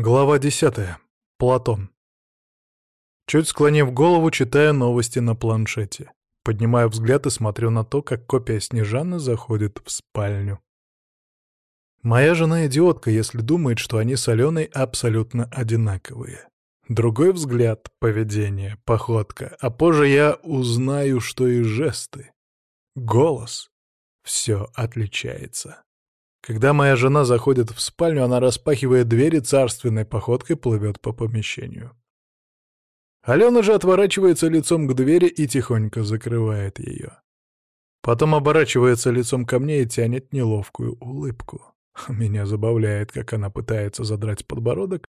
Глава десятая. Платон. Чуть склонив голову, читаю новости на планшете. Поднимаю взгляд и смотрю на то, как копия Снежаны заходит в спальню. Моя жена идиотка, если думает, что они с Аленой абсолютно одинаковые. Другой взгляд, поведение, походка, а позже я узнаю, что и жесты. Голос. Все отличается. Когда моя жена заходит в спальню, она распахивает двери царственной походкой плывет по помещению. Алена же отворачивается лицом к двери и тихонько закрывает ее. Потом оборачивается лицом ко мне и тянет неловкую улыбку. Меня забавляет, как она пытается задрать подбородок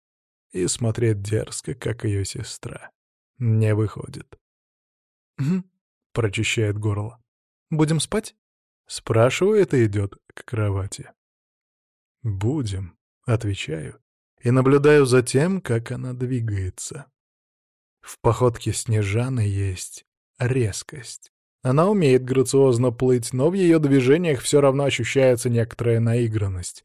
и смотреть дерзко, как ее сестра. Не выходит. Прочищает горло. «Будем спать?» Спрашивает и идет к кровати. «Будем», — отвечаю, и наблюдаю за тем, как она двигается. В походке Снежаны есть резкость. Она умеет грациозно плыть, но в ее движениях все равно ощущается некоторая наигранность.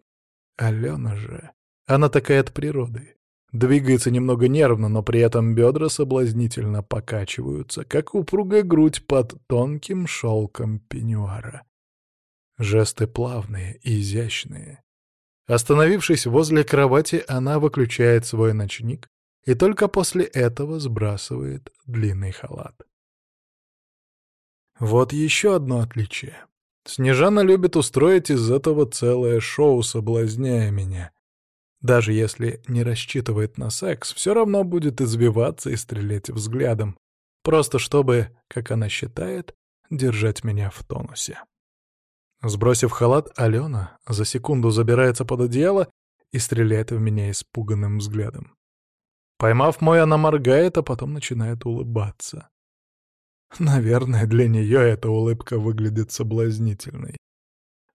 Алена же, она такая от природы. Двигается немного нервно, но при этом бедра соблазнительно покачиваются, как упругая грудь под тонким шелком пеньюара. Жесты плавные и изящные. Остановившись возле кровати, она выключает свой ночник и только после этого сбрасывает длинный халат. Вот еще одно отличие. Снежана любит устроить из этого целое шоу, соблазняя меня. Даже если не рассчитывает на секс, все равно будет извиваться и стрелять взглядом, просто чтобы, как она считает, держать меня в тонусе. Сбросив халат, Алена за секунду забирается под одеяло и стреляет в меня испуганным взглядом. Поймав мой, она моргает, а потом начинает улыбаться. Наверное, для нее эта улыбка выглядит соблазнительной.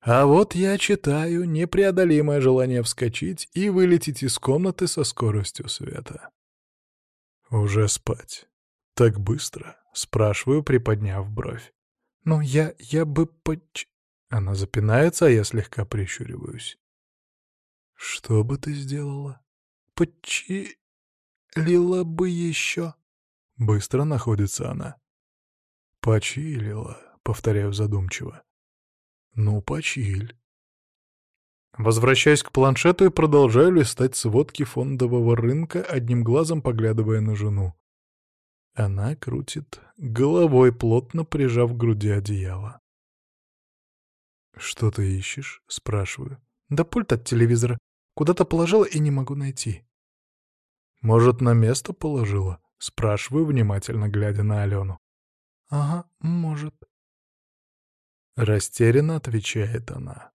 А вот я читаю непреодолимое желание вскочить и вылететь из комнаты со скоростью света. «Уже спать. Так быстро?» — спрашиваю, приподняв бровь. «Ну, я... я бы поч...» Она запинается, а я слегка прищуриваюсь. «Что бы ты сделала?» «Почилила бы еще?» Быстро находится она. «Почилила», — повторяю задумчиво. «Ну, почиль». Возвращаюсь к планшету и продолжаю листать сводки фондового рынка, одним глазом поглядывая на жену. Она крутит головой, плотно прижав к груди одеяло. «Что ты ищешь?» — спрашиваю. «Да пульт от телевизора. Куда-то положила и не могу найти». «Может, на место положила?» — спрашиваю, внимательно глядя на Алену. «Ага, может». Растерянно отвечает она.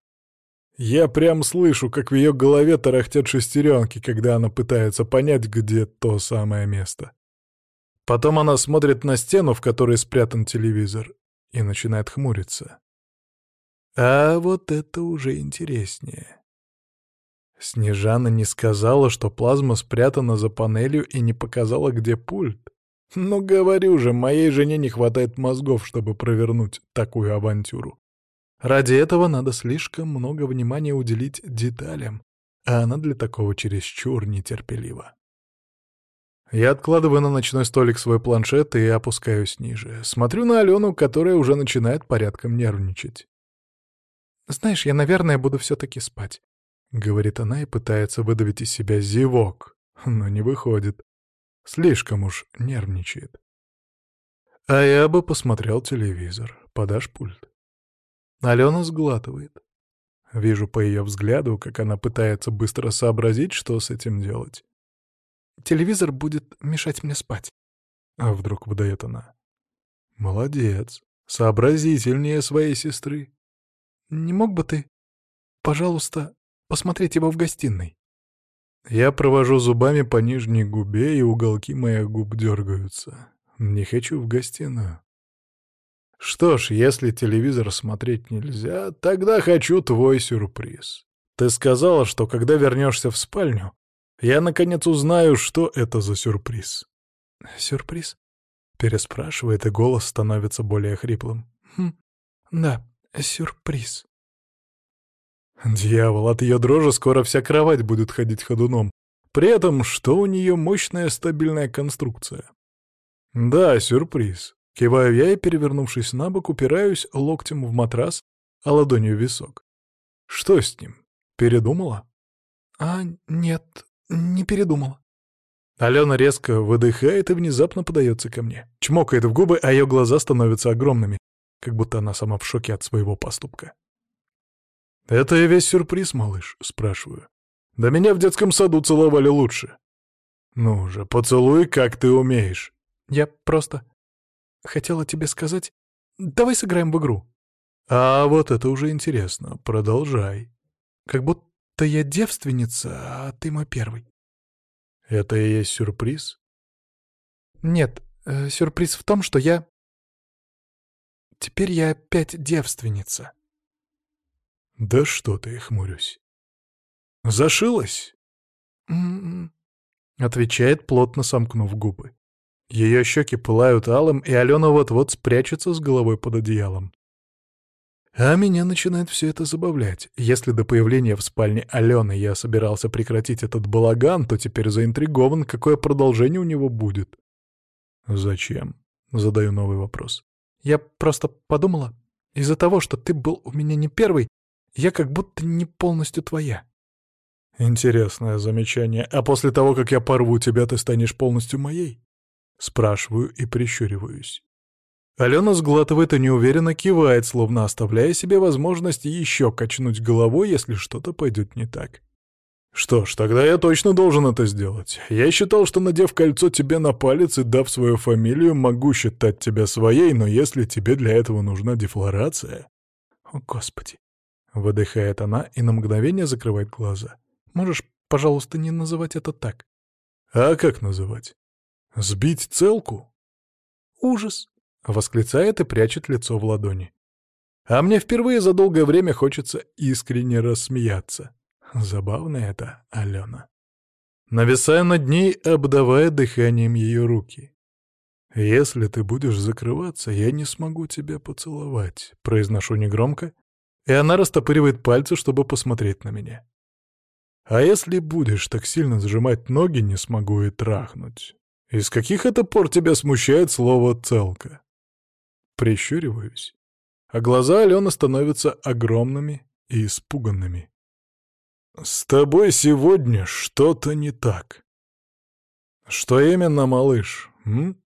Я прям слышу, как в ее голове тарахтят шестеренки, когда она пытается понять, где то самое место. Потом она смотрит на стену, в которой спрятан телевизор, и начинает хмуриться. А вот это уже интереснее. Снежана не сказала, что плазма спрятана за панелью и не показала, где пульт. Ну, говорю же, моей жене не хватает мозгов, чтобы провернуть такую авантюру. Ради этого надо слишком много внимания уделить деталям, а она для такого чересчур нетерпелива. Я откладываю на ночной столик свой планшет и опускаюсь ниже. Смотрю на Алену, которая уже начинает порядком нервничать. «Знаешь, я, наверное, буду все-таки спать», — говорит она и пытается выдавить из себя зевок, но не выходит. Слишком уж нервничает. А я бы посмотрел телевизор. Подашь пульт? Алена сглатывает. Вижу по ее взгляду, как она пытается быстро сообразить, что с этим делать. «Телевизор будет мешать мне спать», — а вдруг выдает она. «Молодец, сообразительнее своей сестры. Не мог бы ты, пожалуйста, посмотреть его в гостиной?» Я провожу зубами по нижней губе, и уголки моих губ дергаются. Не хочу в гостиную. Что ж, если телевизор смотреть нельзя, тогда хочу твой сюрприз. Ты сказала, что когда вернешься в спальню, я наконец узнаю, что это за сюрприз. Сюрприз? Переспрашивает, и голос становится более хриплым. Хм, да, сюрприз. Дьявол, от ее дрожи скоро вся кровать будет ходить ходуном. При этом, что у нее мощная стабильная конструкция. Да, сюрприз. Киваю я и, перевернувшись на бок, упираюсь локтем в матрас, а ладонью в висок. Что с ним? Передумала? А, нет, не передумала. Алена резко выдыхает и внезапно подается ко мне. Чмокает в губы, а ее глаза становятся огромными, как будто она сама в шоке от своего поступка. «Это и весь сюрприз, малыш?» — спрашиваю. «Да меня в детском саду целовали лучше». «Ну же, поцелуй, как ты умеешь». «Я просто хотела тебе сказать... Давай сыграем в игру». «А вот это уже интересно. Продолжай». «Как будто я девственница, а ты мой первый». «Это и есть сюрприз?» «Нет, э, сюрприз в том, что я... Теперь я опять девственница». «Да что ты, хмурюсь». «Зашилась?» «М-м-м», отвечает, плотно сомкнув губы. Ее щеки пылают алым, и Алена вот-вот спрячется с головой под одеялом. А меня начинает все это забавлять. Если до появления в спальне Алены я собирался прекратить этот балаган, то теперь заинтригован, какое продолжение у него будет. «Зачем?» — задаю новый вопрос. «Я просто подумала, из-за того, что ты был у меня не первый, я как будто не полностью твоя». «Интересное замечание. А после того, как я порву тебя, ты станешь полностью моей?» Спрашиваю и прищуриваюсь. Алена сглатывает и неуверенно кивает, словно оставляя себе возможность еще качнуть головой, если что-то пойдет не так. Что ж, тогда я точно должен это сделать. Я считал, что, надев кольцо тебе на палец и дав свою фамилию, могу считать тебя своей, но если тебе для этого нужна дефлорация... О, Господи! Выдыхает она и на мгновение закрывает глаза. Можешь, пожалуйста, не называть это так? А как называть? Сбить целку? Ужас! Восклицает и прячет лицо в ладони. А мне впервые за долгое время хочется искренне рассмеяться. Забавно это, Алена. Нависая над ней, обдавая дыханием ее руки. «Если ты будешь закрываться, я не смогу тебя поцеловать», — произношу негромко, и она растопыривает пальцы, чтобы посмотреть на меня. «А если будешь так сильно сжимать ноги, не смогу и трахнуть. Из каких это пор тебя смущает слово «целка»?» Прищуриваюсь, а глаза Алены становятся огромными и испуганными. «С тобой сегодня что-то не так». «Что именно, малыш, м?»